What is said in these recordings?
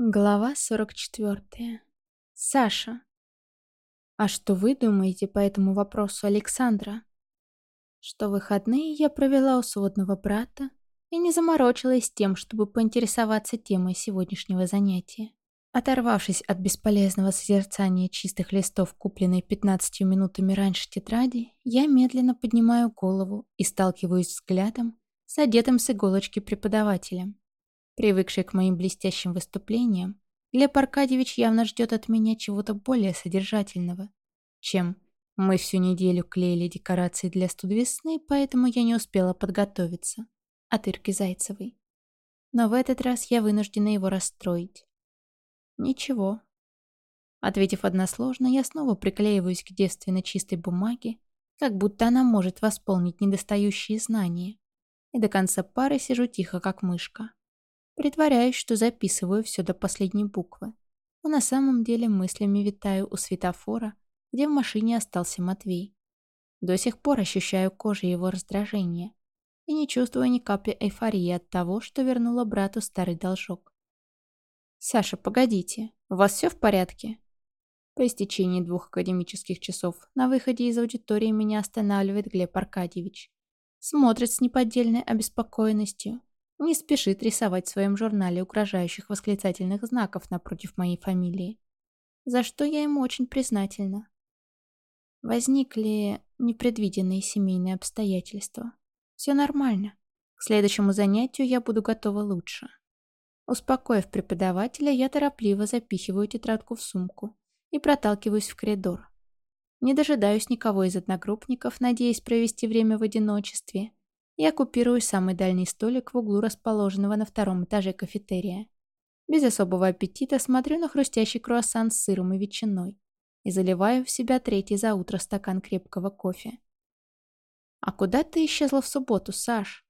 Глава 44. Саша. А что вы думаете по этому вопросу, Александра? Что выходные я провела у сводного брата и не заморочилась тем, чтобы поинтересоваться темой сегодняшнего занятия. Оторвавшись от бесполезного созерцания чистых листов, купленной 15 минутами раньше тетради, я медленно поднимаю голову и сталкиваюсь взглядом с одетым с иголочки преподавателем. Привыкший к моим блестящим выступлениям, Глеб Аркадьевич явно ждет от меня чего-то более содержательного, чем мы всю неделю клеили декорации для студвесны, поэтому я не успела подготовиться. От Ирки Зайцевой. Но в этот раз я вынуждена его расстроить. Ничего. Ответив односложно, я снова приклеиваюсь к девственно чистой бумаге, как будто она может восполнить недостающие знания. И до конца пары сижу тихо, как мышка. Притворяюсь, что записываю все до последней буквы. Но на самом деле мыслями витаю у светофора, где в машине остался Матвей. До сих пор ощущаю кожей его раздражение и не чувствую ни капли эйфории от того, что вернула брату старый должок. «Саша, погодите, у вас все в порядке?» По истечении двух академических часов на выходе из аудитории меня останавливает Глеб Аркадьевич. Смотрит с неподдельной обеспокоенностью, не спешит рисовать в своем журнале угрожающих восклицательных знаков напротив моей фамилии, за что я ему очень признательна. Возникли непредвиденные семейные обстоятельства. Все нормально. К следующему занятию я буду готова лучше. Успокоив преподавателя, я торопливо запихиваю тетрадку в сумку и проталкиваюсь в коридор. Не дожидаюсь никого из одногруппников, надеясь провести время в одиночестве, и оккупирую самый дальний столик в углу расположенного на втором этаже кафетерия. Без особого аппетита смотрю на хрустящий круассан с сыром и ветчиной и заливаю в себя третий за утро стакан крепкого кофе. «А куда ты исчезла в субботу, Саш?»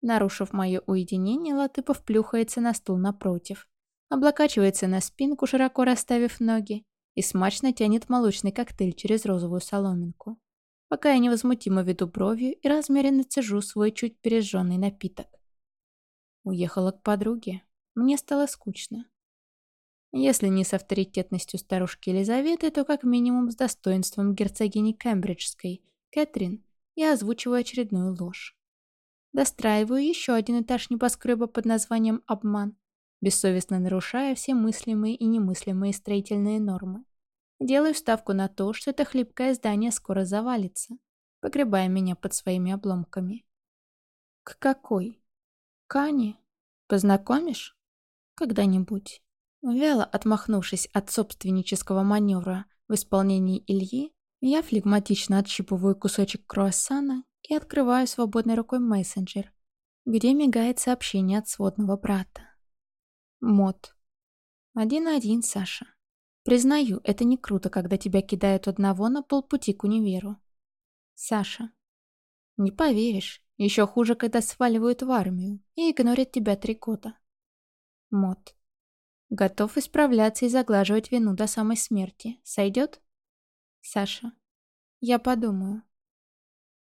Нарушив мое уединение, Латыпов плюхается на стул напротив, облокачивается на спинку, широко расставив ноги, и смачно тянет молочный коктейль через розовую соломинку пока я невозмутимо веду бровью и размеренно цежу свой чуть пережженный напиток. Уехала к подруге. Мне стало скучно. Если не с авторитетностью старушки Елизаветы, то как минимум с достоинством герцогини Кембриджской, Кэтрин, я озвучиваю очередную ложь. Достраиваю еще один этаж небоскреба под названием «Обман», бессовестно нарушая все мыслимые и немыслимые строительные нормы. Делаю ставку на то, что это хлипкое здание скоро завалится, погребая меня под своими обломками. К какой? Кане? Познакомишь? Когда-нибудь. Вяло отмахнувшись от собственнического маневра в исполнении Ильи, я флегматично отщипываю кусочек круассана и открываю свободной рукой мессенджер, где мигает сообщение от сводного брата. Мод. Один-один, Саша. Признаю, это не круто, когда тебя кидают одного на полпути к универу. Саша. Не поверишь, еще хуже, когда сваливают в армию и игнорят тебя три года. Мод. Готов исправляться и заглаживать вину до самой смерти. Сойдет? Саша. Я подумаю.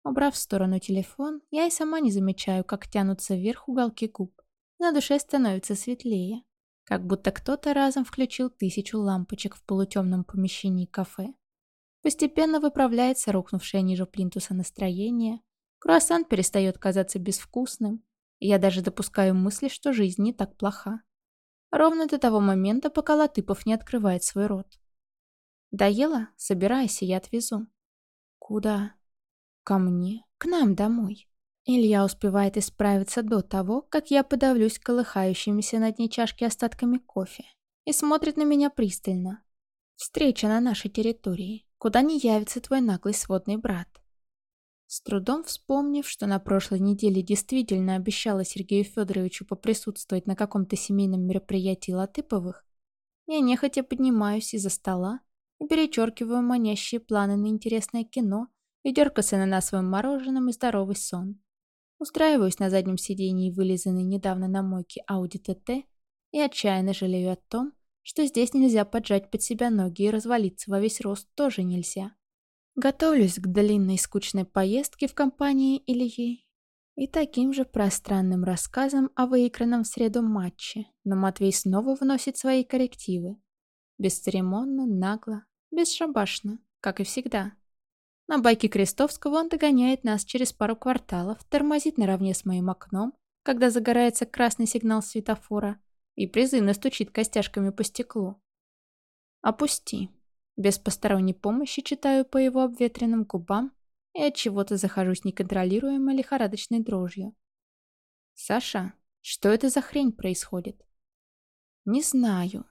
Убрав в сторону телефон, я и сама не замечаю, как тянутся вверх уголки губ. На душе становится светлее как будто кто-то разом включил тысячу лампочек в полутемном помещении кафе. Постепенно выправляется рухнувшее ниже плинтуса настроение, круассан перестает казаться безвкусным, и я даже допускаю мысли, что жизнь не так плоха. Ровно до того момента, пока Латыпов не открывает свой рот. «Доела? Собирайся, я отвезу». «Куда?» «Ко мне. К нам домой». Илья успевает исправиться до того, как я подавлюсь колыхающимися на дне чашки остатками кофе и смотрит на меня пристально. Встреча на нашей территории, куда не явится твой наглый сводный брат. С трудом вспомнив, что на прошлой неделе действительно обещала Сергею Федоровичу поприсутствовать на каком-то семейном мероприятии Латыповых, я нехотя поднимаюсь из-за стола и перечеркиваю манящие планы на интересное кино, ведерко с ананасовым мороженым и здоровый сон. Устраиваюсь на заднем сидении вылизанной недавно на мойке Audi TT и отчаянно жалею о том, что здесь нельзя поджать под себя ноги и развалиться во весь рост тоже нельзя. Готовлюсь к длинной скучной поездке в компании Ильи И таким же пространным рассказом о выигранном в среду матче, но Матвей снова вносит свои коррективы. Бесцеремонно, нагло, бесшабашно, как и всегда. На байке Крестовского он догоняет нас через пару кварталов, тормозит наравне с моим окном, когда загорается красный сигнал светофора, и призывно стучит костяшками по стеклу. «Опусти». Без посторонней помощи читаю по его обветренным губам и от чего-то захожусь неконтролируемой лихорадочной дрожью. «Саша, что это за хрень происходит?» «Не знаю»,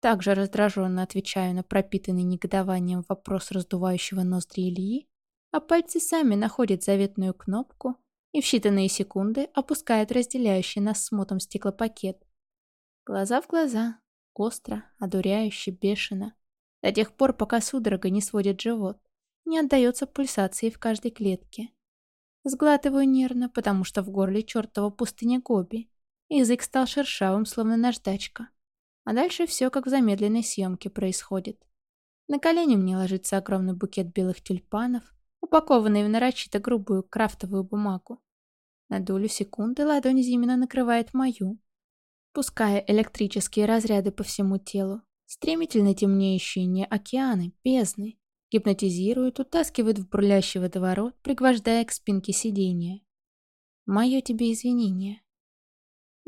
также раздраженно отвечаю на пропитанный негодованием вопрос раздувающего ноздри Ильи, а пальцы сами находят заветную кнопку и в считанные секунды опускают разделяющий нас с мотом стеклопакет. Глаза в глаза, остро, одуряюще, бешено. До тех пор, пока судорога не сводит живот, не отдается пульсации в каждой клетке. Сглатываю нервно, потому что в горле чертова пустыня Гоби. Язык стал шершавым, словно наждачка. А дальше все как в замедленной съемке происходит. На колени мне ложится огромный букет белых тюльпанов, упакованный в нарочито грубую крафтовую бумагу. На долю секунды ладонь Зимина накрывает мою, пуская электрические разряды по всему телу. Стремительно темнеющие не океаны, бездны, гипнотизируют, утаскивают в бурлящий водоворот, пригвождая к спинке сиденья. Мое тебе извинение.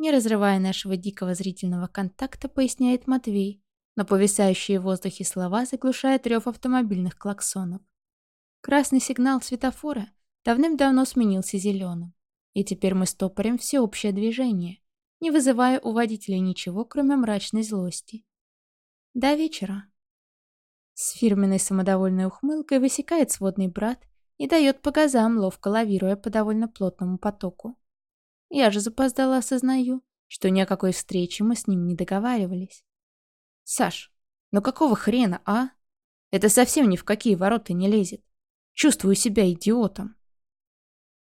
Не разрывая нашего дикого зрительного контакта, поясняет Матвей, но повисающие в воздухе слова заглушает рев автомобильных клаксонов. Красный сигнал светофора давным-давно сменился зеленым, и теперь мы стопорим всеобщее движение, не вызывая у водителя ничего, кроме мрачной злости. До вечера. С фирменной самодовольной ухмылкой высекает сводный брат и дает по газам, ловко лавируя по довольно плотному потоку. Я же запоздала осознаю, что ни о какой встрече мы с ним не договаривались. Саш, ну какого хрена, а? Это совсем ни в какие ворота не лезет. Чувствую себя идиотом.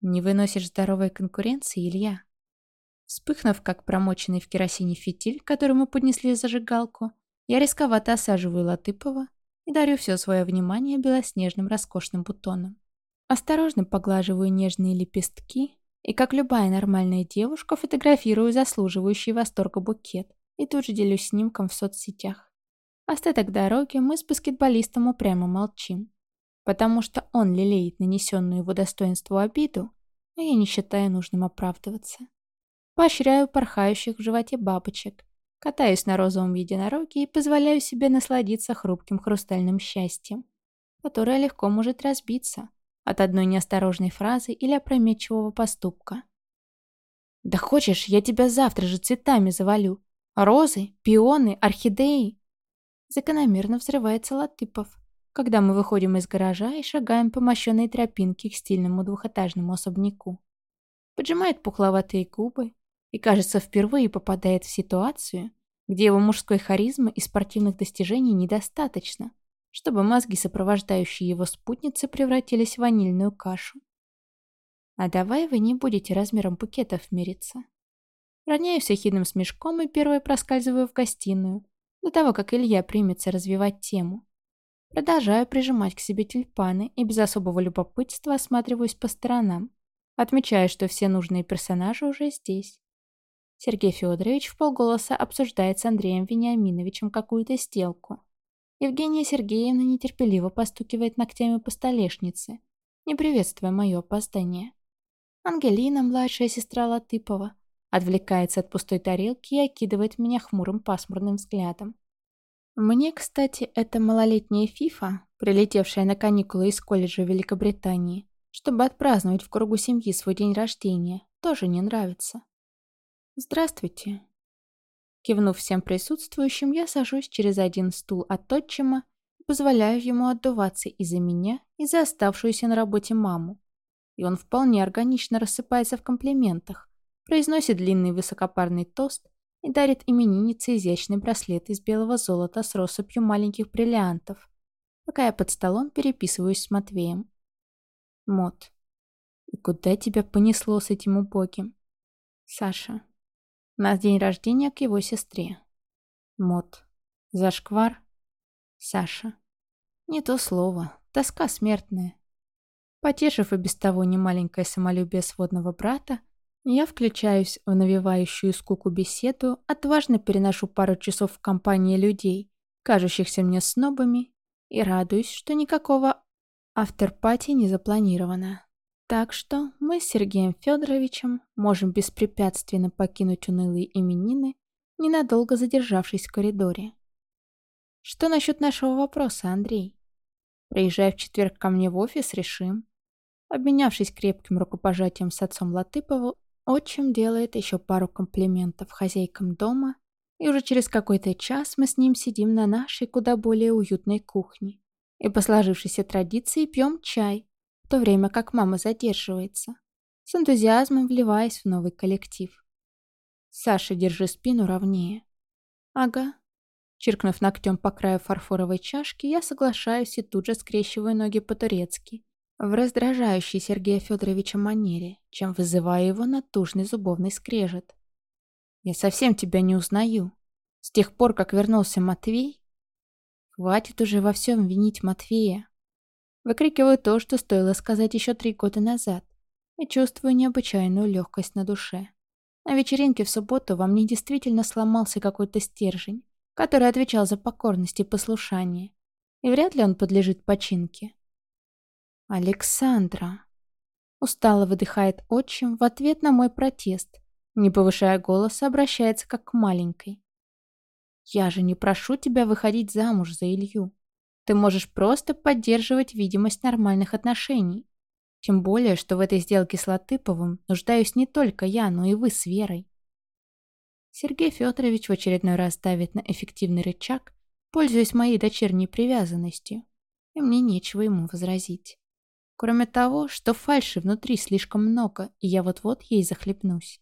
Не выносишь здоровой конкуренции, Илья? Вспыхнув, как промоченный в керосине фитиль, который мы поднесли зажигалку, я рисковато осаживаю Латыпова и дарю все свое внимание белоснежным роскошным бутонам. Осторожно поглаживаю нежные лепестки, и как любая нормальная девушка фотографирую заслуживающий восторга букет и тут же делюсь снимком в соцсетях. Остаток дороги мы с баскетболистом упрямо молчим, потому что он лелеет нанесенную его достоинству обиду, а я не считаю нужным оправдываться. Поощряю порхающих в животе бабочек, катаюсь на розовом единороге и позволяю себе насладиться хрупким хрустальным счастьем, которое легко может разбиться, от одной неосторожной фразы или опрометчивого поступка. «Да хочешь, я тебя завтра же цветами завалю. Розы, пионы, орхидеи!» Закономерно взрывается Латыпов, когда мы выходим из гаража и шагаем по мощенной тропинке к стильному двухэтажному особняку. Поджимает пухловатые губы и, кажется, впервые попадает в ситуацию, где его мужской харизмы и спортивных достижений недостаточно – чтобы мозги, сопровождающие его спутницы, превратились в ванильную кашу. А давай вы не будете размером букетов мериться. Роняюсь ехидным смешком и первой проскальзываю в гостиную, до того, как Илья примется развивать тему. Продолжаю прижимать к себе тюльпаны и без особого любопытства осматриваюсь по сторонам, отмечая, что все нужные персонажи уже здесь. Сергей Федорович в полголоса обсуждает с Андреем Вениаминовичем какую-то сделку. Евгения Сергеевна нетерпеливо постукивает ногтями по столешнице, не приветствуя мое опоздание. Ангелина, младшая сестра Латыпова, отвлекается от пустой тарелки и окидывает меня хмурым пасмурным взглядом. Мне, кстати, эта малолетняя Фифа, прилетевшая на каникулы из колледжа Великобритании, чтобы отпраздновать в кругу семьи свой день рождения, тоже не нравится. «Здравствуйте», Кивнув всем присутствующим, я сажусь через один стул от отчима и позволяю ему отдуваться и за меня, и за оставшуюся на работе маму. И он вполне органично рассыпается в комплиментах, произносит длинный высокопарный тост и дарит имениннице изящный браслет из белого золота с россыпью маленьких бриллиантов, пока я под столом переписываюсь с Матвеем. Мот. И куда тебя понесло с этим убогим? Саша. На день рождения к его сестре. Мот. Зашквар. Саша. Не то слово. Тоска смертная. Потешив и без того немаленькое самолюбие сводного брата, я включаюсь в навевающую скуку беседу, отважно переношу пару часов в компании людей, кажущихся мне снобами, и радуюсь, что никакого авторпати не запланировано. Так что мы с Сергеем Федоровичем можем беспрепятственно покинуть унылые именины, ненадолго задержавшись в коридоре. Что насчет нашего вопроса, Андрей? Приезжай в четверг ко мне в офис, решим. Обменявшись крепким рукопожатием с отцом Латыпову, отчим делает еще пару комплиментов хозяйкам дома, и уже через какой-то час мы с ним сидим на нашей куда более уютной кухне и по сложившейся традиции пьем чай, в то время как мама задерживается, с энтузиазмом вливаясь в новый коллектив. «Саша, держи спину ровнее». «Ага». Чиркнув ногтем по краю фарфоровой чашки, я соглашаюсь и тут же скрещиваю ноги по-турецки, в раздражающей Сергея Федоровича манере, чем вызываю его натужный зубовный скрежет. «Я совсем тебя не узнаю. С тех пор, как вернулся Матвей...» «Хватит уже во всем винить Матвея». Выкрикиваю то, что стоило сказать еще три года назад, и чувствую необычайную легкость на душе. На вечеринке в субботу во мне действительно сломался какой-то стержень, который отвечал за покорность и послушание, и вряд ли он подлежит починке. «Александра!» Устало выдыхает отчим в ответ на мой протест, не повышая голоса, обращается как к маленькой. «Я же не прошу тебя выходить замуж за Илью. Ты можешь просто поддерживать видимость нормальных отношений. Тем более, что в этой сделке с Латыповым нуждаюсь не только я, но и вы с Верой». Сергей Федорович в очередной раз давит на эффективный рычаг, пользуясь моей дочерней привязанностью, и мне нечего ему возразить. Кроме того, что фальши внутри слишком много, и я вот-вот ей захлебнусь.